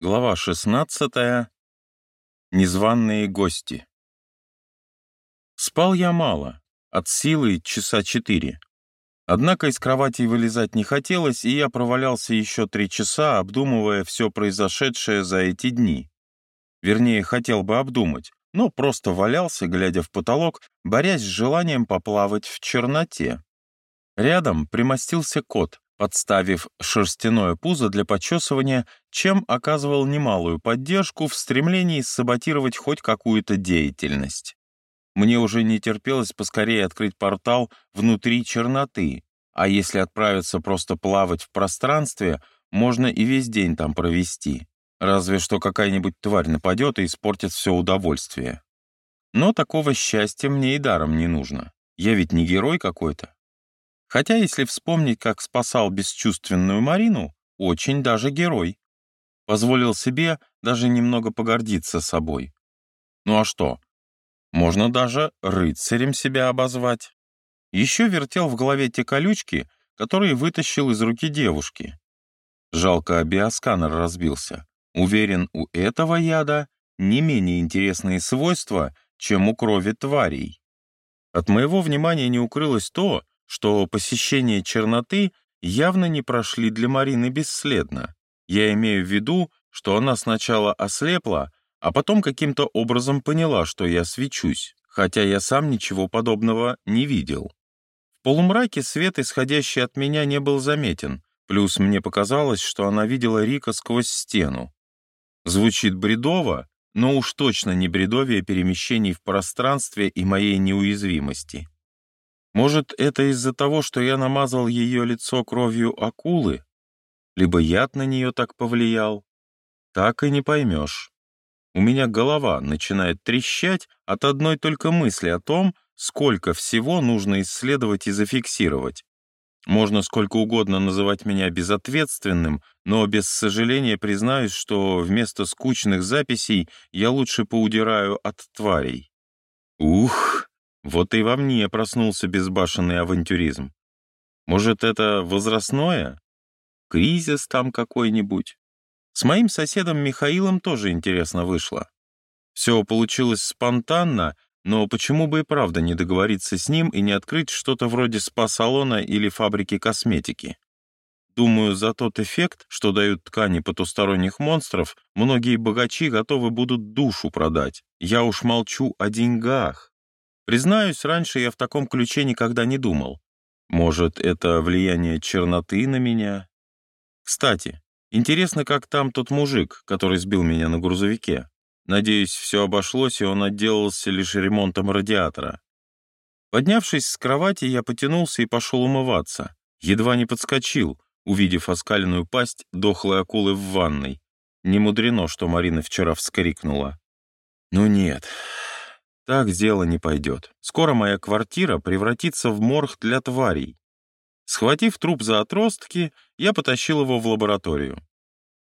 Глава 16. Незваные гости. Спал я мало, от силы часа четыре. Однако из кровати вылезать не хотелось, и я провалялся еще три часа, обдумывая все произошедшее за эти дни. Вернее, хотел бы обдумать, но просто валялся, глядя в потолок, борясь с желанием поплавать в черноте. Рядом примостился кот, подставив шерстяное пузо для почесывания, чем оказывал немалую поддержку в стремлении саботировать хоть какую-то деятельность. Мне уже не терпелось поскорее открыть портал внутри черноты, а если отправиться просто плавать в пространстве, можно и весь день там провести. Разве что какая-нибудь тварь нападет и испортит все удовольствие. Но такого счастья мне и даром не нужно. Я ведь не герой какой-то. Хотя, если вспомнить, как спасал бесчувственную Марину, очень даже герой. Позволил себе даже немного погордиться собой. Ну а что? Можно даже рыцарем себя обозвать. Еще вертел в голове те колючки, которые вытащил из руки девушки. Жалко, биосканер разбился. Уверен, у этого яда не менее интересные свойства, чем у крови тварей. От моего внимания не укрылось то, что посещение черноты явно не прошли для Марины бесследно. Я имею в виду, что она сначала ослепла, а потом каким-то образом поняла, что я свечусь, хотя я сам ничего подобного не видел. В полумраке свет, исходящий от меня, не был заметен, плюс мне показалось, что она видела Рика сквозь стену. Звучит бредово, но уж точно не бредовие перемещений в пространстве и моей неуязвимости. Может, это из-за того, что я намазал ее лицо кровью акулы? Либо яд на нее так повлиял? Так и не поймешь. У меня голова начинает трещать от одной только мысли о том, сколько всего нужно исследовать и зафиксировать. Можно сколько угодно называть меня безответственным, но без сожаления признаюсь, что вместо скучных записей я лучше поудираю от тварей. Ух! Вот и во мне проснулся безбашенный авантюризм. Может, это возрастное? Кризис там какой-нибудь? С моим соседом Михаилом тоже интересно вышло. Все получилось спонтанно, но почему бы и правда не договориться с ним и не открыть что-то вроде спа-салона или фабрики косметики? Думаю, за тот эффект, что дают ткани потусторонних монстров, многие богачи готовы будут душу продать. Я уж молчу о деньгах. Признаюсь, раньше я в таком ключе никогда не думал. Может, это влияние черноты на меня? Кстати, интересно, как там тот мужик, который сбил меня на грузовике. Надеюсь, все обошлось, и он отделался лишь ремонтом радиатора. Поднявшись с кровати, я потянулся и пошел умываться. Едва не подскочил, увидев оскаленную пасть дохлой акулы в ванной. Не мудрено, что Марина вчера вскрикнула. Ну нет, так дело не пойдет. Скоро моя квартира превратится в морг для тварей. Схватив труп за отростки, я потащил его в лабораторию.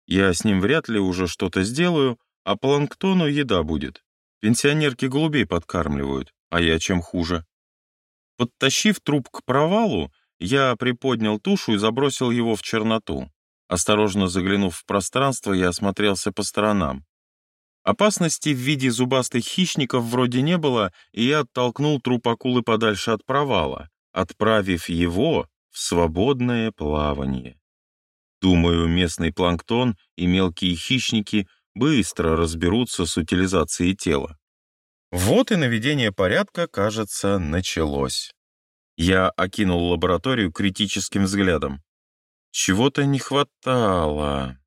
Я с ним вряд ли уже что-то сделаю, а планктону еда будет. Пенсионерки голубей подкармливают, а я чем хуже. Подтащив труп к провалу, я приподнял тушу и забросил его в черноту. Осторожно заглянув в пространство, я осмотрелся по сторонам. Опасности в виде зубастых хищников вроде не было, и я оттолкнул труп акулы подальше от провала, отправив его в свободное плавание. Думаю, местный планктон и мелкие хищники быстро разберутся с утилизацией тела. Вот и наведение порядка, кажется, началось. Я окинул лабораторию критическим взглядом. Чего-то не хватало.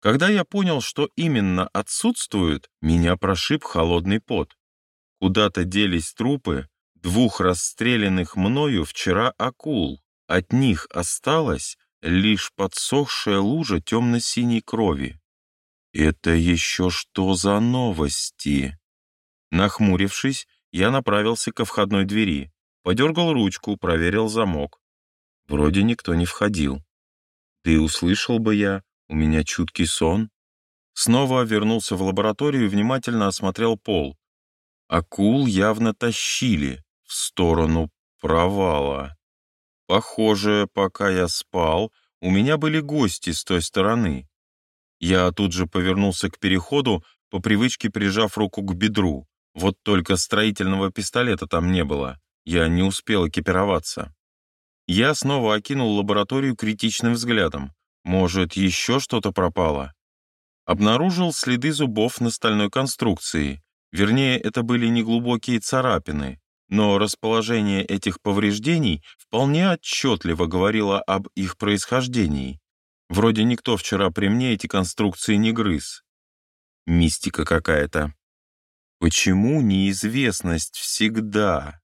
Когда я понял, что именно отсутствует, меня прошиб холодный пот. Куда-то делись трупы двух расстрелянных мною вчера акул. От них осталась лишь подсохшая лужа темно-синей крови. Это еще что за новости? Нахмурившись, я направился ко входной двери, подергал ручку, проверил замок. Вроде никто не входил. И услышал бы я, у меня чуткий сон. Снова вернулся в лабораторию и внимательно осмотрел пол. Акул явно тащили в сторону провала. Похоже, пока я спал, у меня были гости с той стороны. Я тут же повернулся к переходу, по привычке прижав руку к бедру. Вот только строительного пистолета там не было. Я не успел экипироваться. Я снова окинул лабораторию критичным взглядом. Может, еще что-то пропало? Обнаружил следы зубов на стальной конструкции. Вернее, это были неглубокие царапины, но расположение этих повреждений вполне отчетливо говорило об их происхождении. Вроде никто вчера при мне эти конструкции не грыз. Мистика какая-то. Почему неизвестность всегда?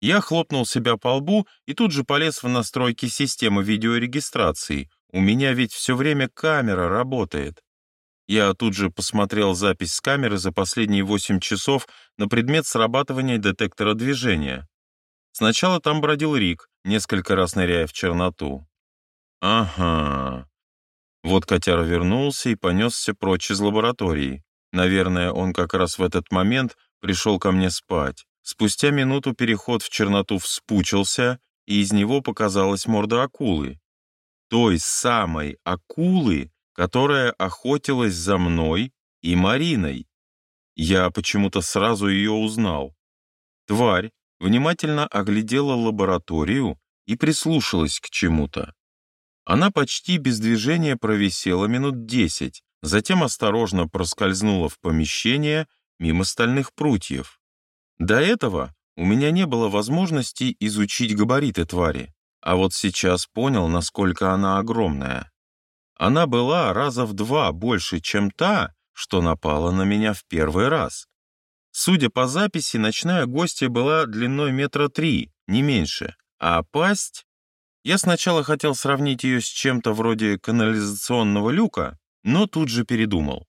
Я хлопнул себя по лбу и тут же полез в настройки системы видеорегистрации. У меня ведь все время камера работает. Я тут же посмотрел запись с камеры за последние 8 часов на предмет срабатывания детектора движения. Сначала там бродил Рик, несколько раз ныряя в черноту. Ага. Вот котяра вернулся и понесся прочь из лаборатории. Наверное, он как раз в этот момент пришел ко мне спать. Спустя минуту переход в черноту вспучился, и из него показалась морда акулы. Той самой акулы, которая охотилась за мной и Мариной. Я почему-то сразу ее узнал. Тварь внимательно оглядела лабораторию и прислушалась к чему-то. Она почти без движения провисела минут десять, затем осторожно проскользнула в помещение мимо стальных прутьев. До этого у меня не было возможности изучить габариты твари, а вот сейчас понял, насколько она огромная. Она была раза в два больше, чем та, что напала на меня в первый раз. Судя по записи, ночная гостья была длиной метра три, не меньше, а пасть... Я сначала хотел сравнить ее с чем-то вроде канализационного люка, но тут же передумал.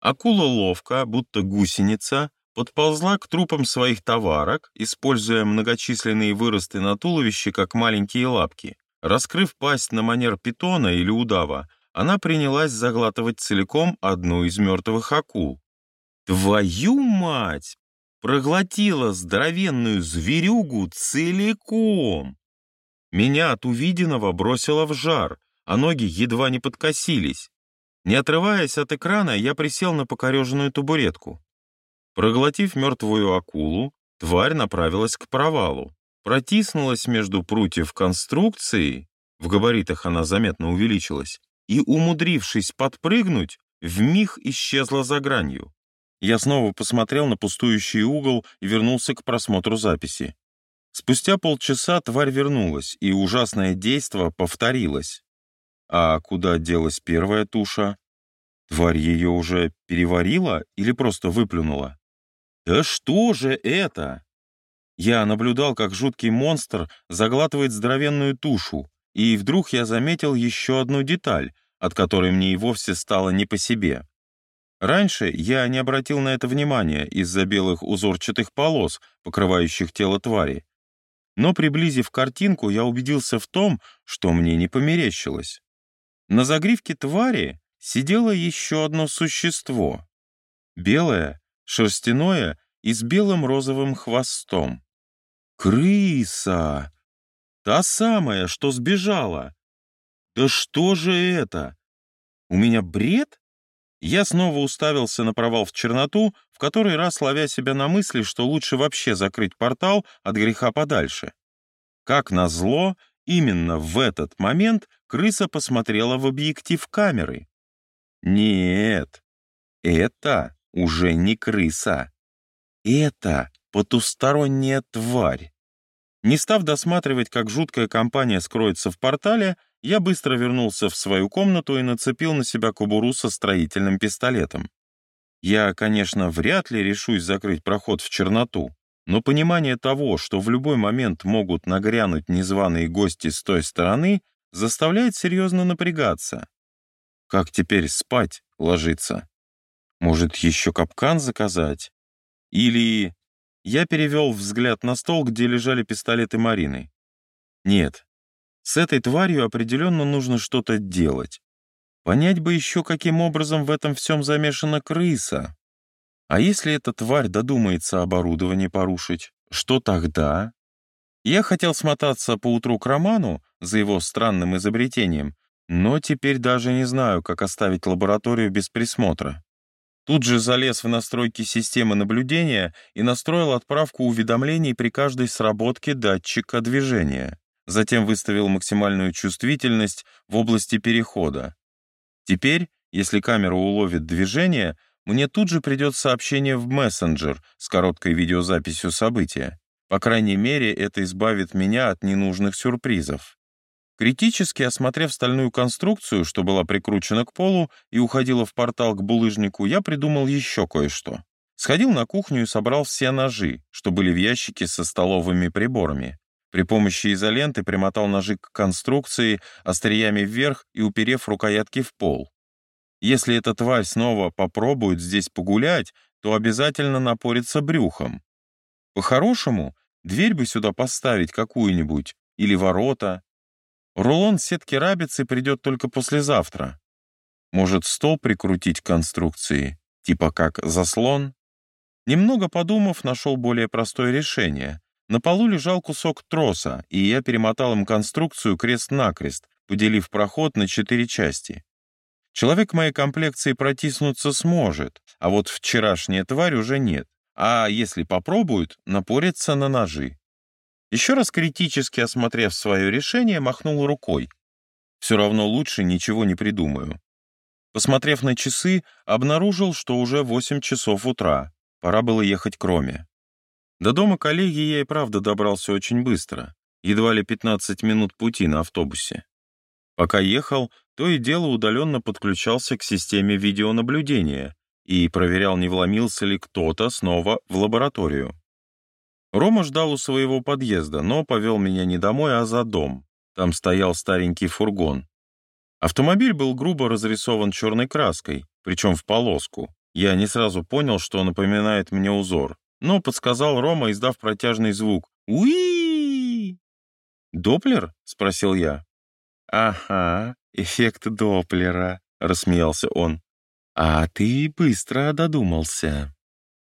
Акула ловко, будто гусеница, подползла к трупам своих товарок, используя многочисленные выросты на туловище, как маленькие лапки. Раскрыв пасть на манер питона или удава, она принялась заглатывать целиком одну из мертвых акул. «Твою мать!» Проглотила здоровенную зверюгу целиком. Меня от увиденного бросило в жар, а ноги едва не подкосились. Не отрываясь от экрана, я присел на покореженную табуретку. Проглотив мертвую акулу, тварь направилась к провалу протиснулась между прутьев конструкции, в габаритах она заметно увеличилась, и, умудрившись подпрыгнуть, вмиг исчезла за гранью. Я снова посмотрел на пустующий угол и вернулся к просмотру записи. Спустя полчаса тварь вернулась, и ужасное действо повторилось. А куда делась первая туша? Тварь ее уже переварила или просто выплюнула? «Да что же это?» Я наблюдал, как жуткий монстр заглатывает здоровенную тушу, и вдруг я заметил еще одну деталь, от которой мне и вовсе стало не по себе. Раньше я не обратил на это внимания из-за белых узорчатых полос, покрывающих тело твари. Но, приблизив картинку, я убедился в том, что мне не померещилось. На загривке твари сидело еще одно существо. Белое, шерстяное и с белым розовым хвостом. Крыса! Та самая, что сбежала. Да что же это? У меня бред? Я снова уставился на провал в черноту, в который раз ловя себя на мысли, что лучше вообще закрыть портал от греха подальше. Как назло, именно в этот момент крыса посмотрела в объектив камеры. Нет, это уже не крыса. Это потусторонняя тварь. Не став досматривать, как жуткая компания скроется в портале, я быстро вернулся в свою комнату и нацепил на себя кобуру со строительным пистолетом. Я, конечно, вряд ли решусь закрыть проход в черноту, но понимание того, что в любой момент могут нагрянуть незваные гости с той стороны, заставляет серьезно напрягаться. Как теперь спать ложиться? Может, еще капкан заказать? Или я перевел взгляд на стол, где лежали пистолеты Марины. Нет, с этой тварью определенно нужно что-то делать. Понять бы еще, каким образом в этом всем замешана крыса. А если эта тварь додумается оборудование порушить, что тогда? Я хотел смотаться поутру к Роману за его странным изобретением, Но теперь даже не знаю, как оставить лабораторию без присмотра. Тут же залез в настройки системы наблюдения и настроил отправку уведомлений при каждой сработке датчика движения. Затем выставил максимальную чувствительность в области перехода. Теперь, если камера уловит движение, мне тут же придет сообщение в мессенджер с короткой видеозаписью события. По крайней мере, это избавит меня от ненужных сюрпризов. Критически осмотрев стальную конструкцию, что была прикручена к полу и уходила в портал к булыжнику, я придумал еще кое-что. Сходил на кухню и собрал все ножи, что были в ящике со столовыми приборами. При помощи изоленты примотал ножи к конструкции остриями вверх и уперев рукоятки в пол. Если эта тварь снова попробует здесь погулять, то обязательно напорится брюхом. По-хорошему, дверь бы сюда поставить какую-нибудь, или ворота, Рулон сетки рабицы придет только послезавтра. Может, стол прикрутить к конструкции, типа как заслон? Немного подумав, нашел более простое решение. На полу лежал кусок троса, и я перемотал им конструкцию крест-накрест, поделив проход на четыре части. Человек моей комплекции протиснуться сможет, а вот вчерашняя тварь уже нет. А если попробуют, напорится на ножи. Еще раз критически осмотрев свое решение, махнул рукой. Все равно лучше ничего не придумаю. Посмотрев на часы, обнаружил, что уже 8 часов утра. Пора было ехать к Роме. До дома коллеги я и правда добрался очень быстро. Едва ли 15 минут пути на автобусе. Пока ехал, то и дело удаленно подключался к системе видеонаблюдения и проверял, не вломился ли кто-то снова в лабораторию. Рома ждал у своего подъезда, но повел меня не домой, а за дом. Там стоял старенький фургон. Автомобиль был грубо разрисован черной краской, причем в полоску. Я не сразу понял, что напоминает мне узор, но подсказал Рома, издав протяжный звук. уи «Доплер?» — спросил я. «Ага, эффект Доплера», — рассмеялся он. «А ты быстро додумался».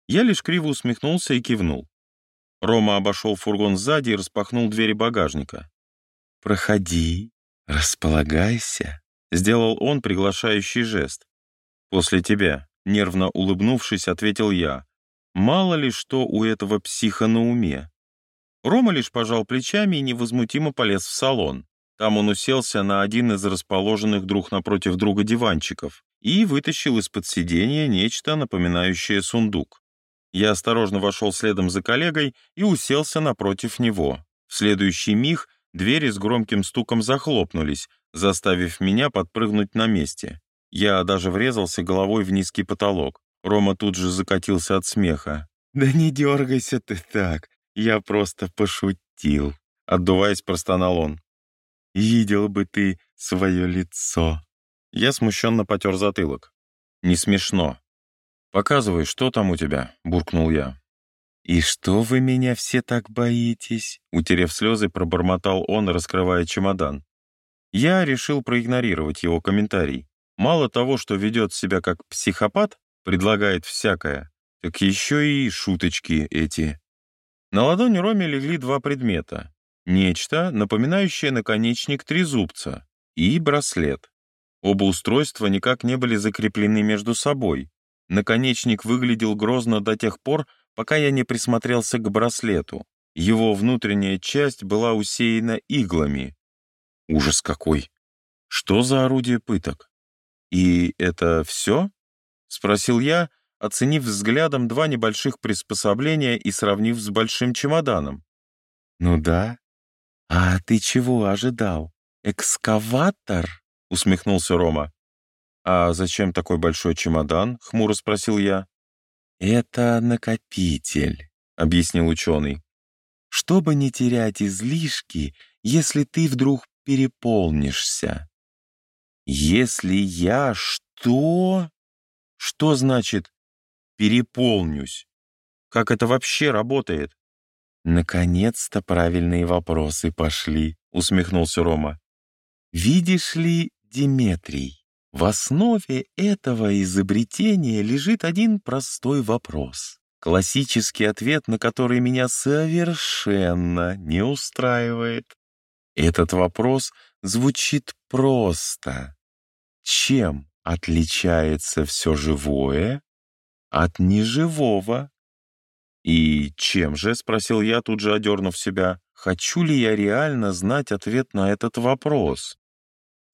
Я лишь криво усмехнулся и кивнул. Рома обошел фургон сзади и распахнул двери багажника. «Проходи, располагайся», — сделал он приглашающий жест. «После тебя», — нервно улыбнувшись, ответил я. «Мало ли что у этого психа на уме». Рома лишь пожал плечами и невозмутимо полез в салон. Там он уселся на один из расположенных друг напротив друга диванчиков и вытащил из-под сиденья нечто, напоминающее сундук. Я осторожно вошел следом за коллегой и уселся напротив него. В следующий миг двери с громким стуком захлопнулись, заставив меня подпрыгнуть на месте. Я даже врезался головой в низкий потолок. Рома тут же закатился от смеха. «Да не дергайся ты так, я просто пошутил», — отдуваясь, простонал он. «Видел бы ты свое лицо». Я смущенно потер затылок. «Не смешно. «Показывай, что там у тебя?» — буркнул я. «И что вы меня все так боитесь?» — утерев слезы, пробормотал он, раскрывая чемодан. Я решил проигнорировать его комментарий. Мало того, что ведет себя как психопат, предлагает всякое, так еще и шуточки эти. На ладони Роме легли два предмета. Нечто, напоминающее наконечник трезубца, и браслет. Оба устройства никак не были закреплены между собой, Наконечник выглядел грозно до тех пор, пока я не присмотрелся к браслету. Его внутренняя часть была усеяна иглами. Ужас какой! Что за орудие пыток? И это все? Спросил я, оценив взглядом два небольших приспособления и сравнив с большим чемоданом. Ну да. А ты чего ожидал? Экскаватор? Усмехнулся Рома. «А зачем такой большой чемодан?» — хмуро спросил я. «Это накопитель», — объяснил ученый. «Чтобы не терять излишки, если ты вдруг переполнишься». «Если я что?» «Что значит «переполнюсь»? Как это вообще работает?» «Наконец-то правильные вопросы пошли», — усмехнулся Рома. «Видишь ли, Диметрий, в основе этого изобретения лежит один простой вопрос, классический ответ на который меня совершенно не устраивает. Этот вопрос звучит просто. Чем отличается все живое от неживого? «И чем же?» — спросил я, тут же одернув себя. «Хочу ли я реально знать ответ на этот вопрос?»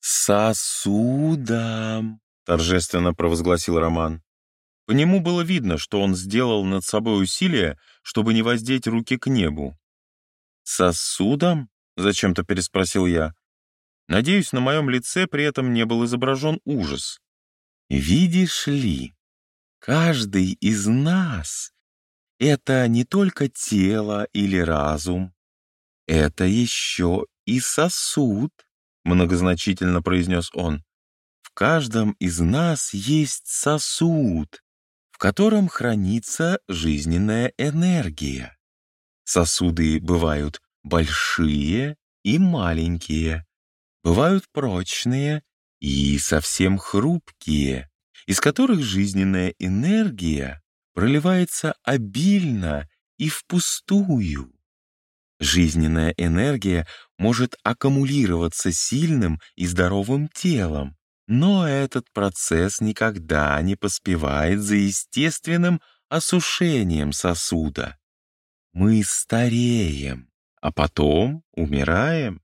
«Сосудом», — торжественно провозгласил Роман. По нему было видно, что он сделал над собой усилие, чтобы не воздеть руки к небу. «Сосудом?» — зачем-то переспросил я. Надеюсь, на моем лице при этом не был изображен ужас. «Видишь ли, каждый из нас — это не только тело или разум, это еще и сосуд», — многозначительно произнес он. «В каждом из нас есть сосуд, в котором хранится жизненная энергия. Сосуды бывают большие и маленькие, бывают прочные и совсем хрупкие, из которых жизненная энергия проливается обильно и впустую. Жизненная энергия может аккумулироваться сильным и здоровым телом, но этот процесс никогда не поспевает за естественным осушением сосуда. Мы стареем, а потом умираем.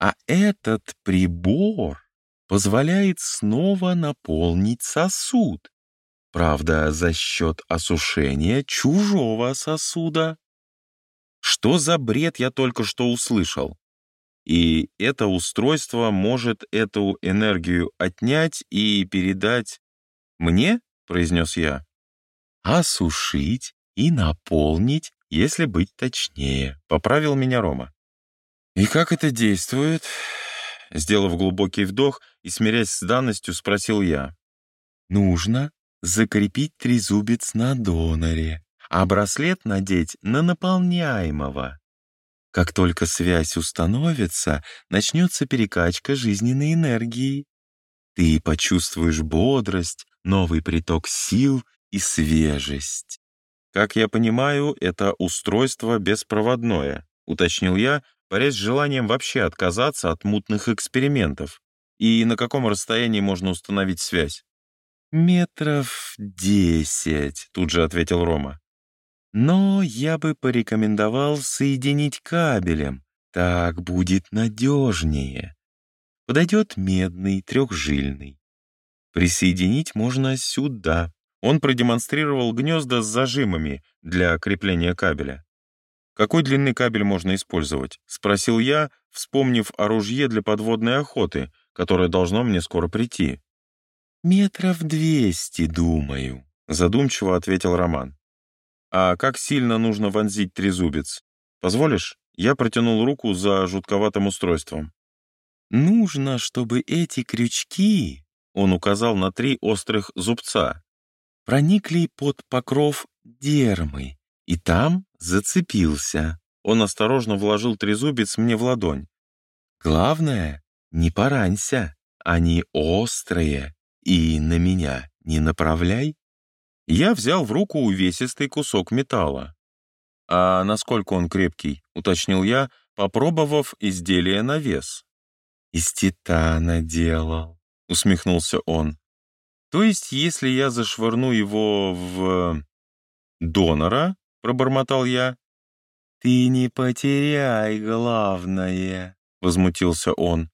А этот прибор позволяет снова наполнить сосуд. Правда, за счет осушения чужого сосуда. Что за бред я только что услышал? И это устройство может эту энергию отнять и передать мне, произнес я. Осушить и наполнить, если быть точнее, поправил меня Рома. «И как это действует?» Сделав глубокий вдох и смирясь с данностью, спросил я. «Нужно закрепить трезубец на доноре, а браслет надеть на наполняемого. Как только связь установится, начнется перекачка жизненной энергии. Ты почувствуешь бодрость, новый приток сил и свежесть. Как я понимаю, это устройство беспроводное, уточнил я, борясь с желанием вообще отказаться от мутных экспериментов. И на каком расстоянии можно установить связь? «Метров десять», — тут же ответил Рома. «Но я бы порекомендовал соединить кабелем, так будет надежнее. Подойдет медный, трехжильный. Присоединить можно сюда». Он продемонстрировал гнезда с зажимами для крепления кабеля. «Какой длины кабель можно использовать?» — спросил я, вспомнив о ружье для подводной охоты, которое должно мне скоро прийти. «Метров двести, думаю», — задумчиво ответил Роман. «А как сильно нужно вонзить трезубец? Позволишь?» Я протянул руку за жутковатым устройством. «Нужно, чтобы эти крючки...» — он указал на три острых зубца. «Проникли под покров дермы, и там зацепился. Он осторожно вложил трезубец мне в ладонь. «Главное, не поранься, они острые, и на меня не направляй». Я взял в руку увесистый кусок металла. «А насколько он крепкий?» — уточнил я, попробовав изделие на вес. «Из титана делал», — усмехнулся он. «То есть, если я зашвырну его в... донора, — пробормотал я. «Ты не потеряй главное», — возмутился он.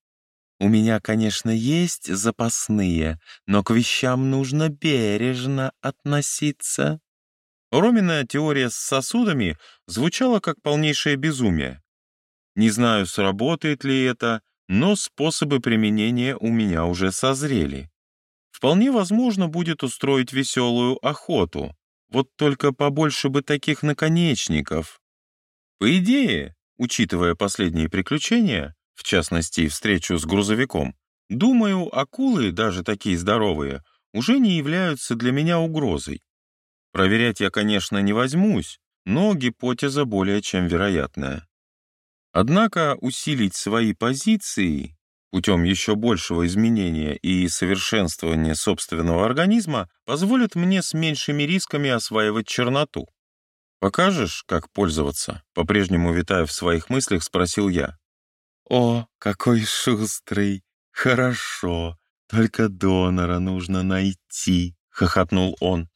«У меня, конечно, есть запасные, но к вещам нужно бережно относиться». Ромина теория с сосудами звучала как полнейшее безумие. Не знаю, сработает ли это, но способы применения у меня уже созрели. Вполне возможно будет устроить веселую охоту, вот только побольше бы таких наконечников. По идее, учитывая последние приключения, в частности, встречу с грузовиком, думаю, акулы, даже такие здоровые, уже не являются для меня угрозой. Проверять я, конечно, не возьмусь, но гипотеза более чем вероятная. Однако усилить свои позиции путем еще большего изменения и совершенствования собственного организма позволит мне с меньшими рисками осваивать черноту. «Покажешь, как пользоваться?» По-прежнему витая в своих мыслях, спросил я. «О, какой шустрый! Хорошо, только донора нужно найти», — хохотнул он.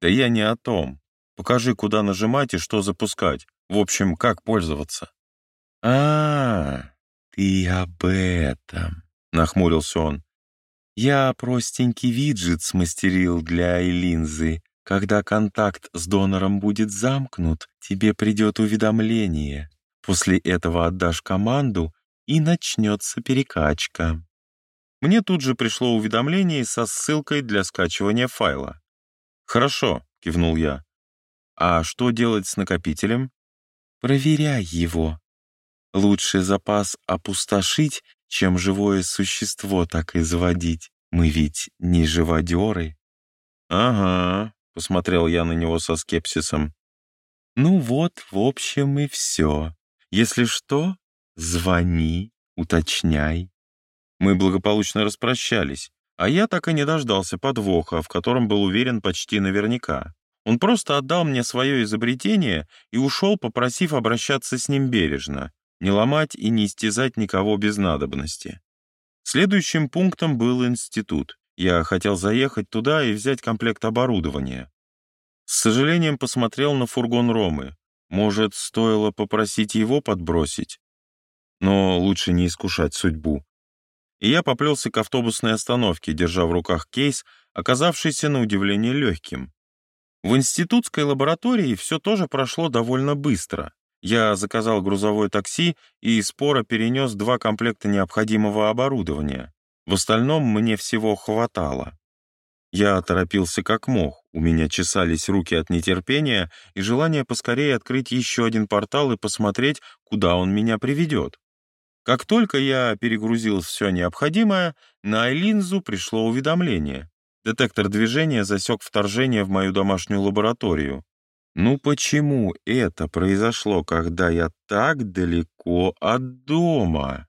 «Да я не о том. Покажи, куда нажимать и что запускать. В общем, как пользоваться». «А, ты об этом», — нахмурился он. «Я простенький виджет смастерил для Элинзы. Когда контакт с донором будет замкнут, тебе придет уведомление. После этого отдашь команду, и начнется перекачка». Мне тут же пришло уведомление со ссылкой для скачивания файла. «Хорошо», — кивнул я. «А что делать с накопителем?» «Проверяй его. Лучше запас опустошить, чем живое существо так изводить. Мы ведь не живодеры». «Ага», — посмотрел я на него со скепсисом. «Ну вот, в общем, и все. Если что, звони, уточняй». Мы благополучно распрощались, а я так и не дождался подвоха, в котором был уверен почти наверняка. Он просто отдал мне свое изобретение и ушел, попросив обращаться с ним бережно, не ломать и не истязать никого без надобности. Следующим пунктом был институт. Я хотел заехать туда и взять комплект оборудования. С сожалением посмотрел на фургон Ромы. Может, стоило попросить его подбросить? Но лучше не искушать судьбу и я поплелся к автобусной остановке, держа в руках кейс, оказавшийся на удивление легким. В институтской лаборатории все тоже прошло довольно быстро. Я заказал грузовое такси и споро перенес два комплекта необходимого оборудования. В остальном мне всего хватало. Я торопился как мог, у меня чесались руки от нетерпения и желания поскорее открыть еще один портал и посмотреть, куда он меня приведет. Как только я перегрузил все необходимое, на Айлинзу пришло уведомление. Детектор движения засек вторжение в мою домашнюю лабораторию. Ну почему это произошло, когда я так далеко от дома?